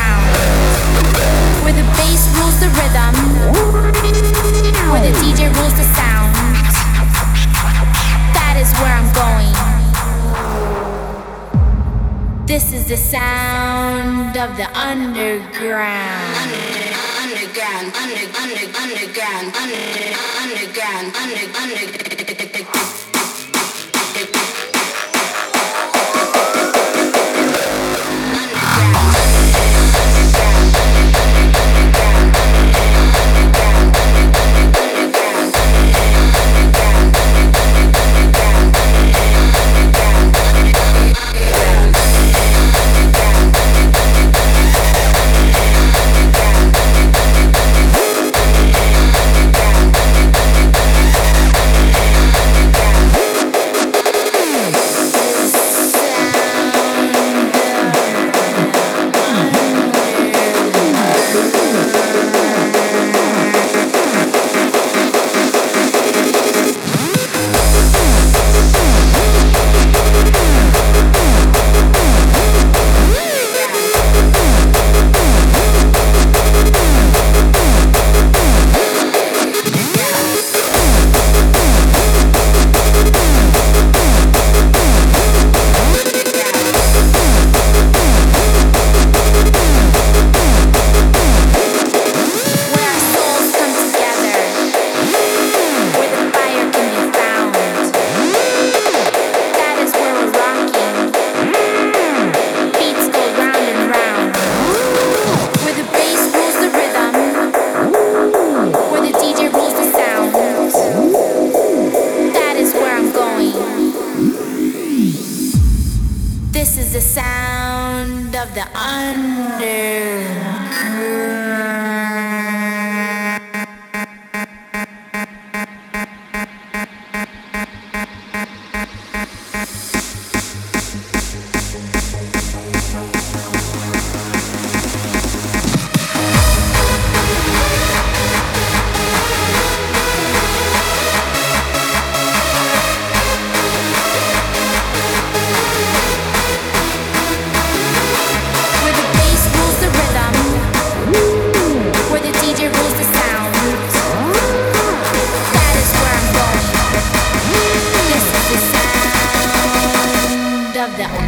ground. Where the bass rules the rhythm. Where the DJ rules the sound. That is where I'm going. This is the sound of the underground. Underground, underground, under, underground, Under. underground, Under. Under. Under, love that one.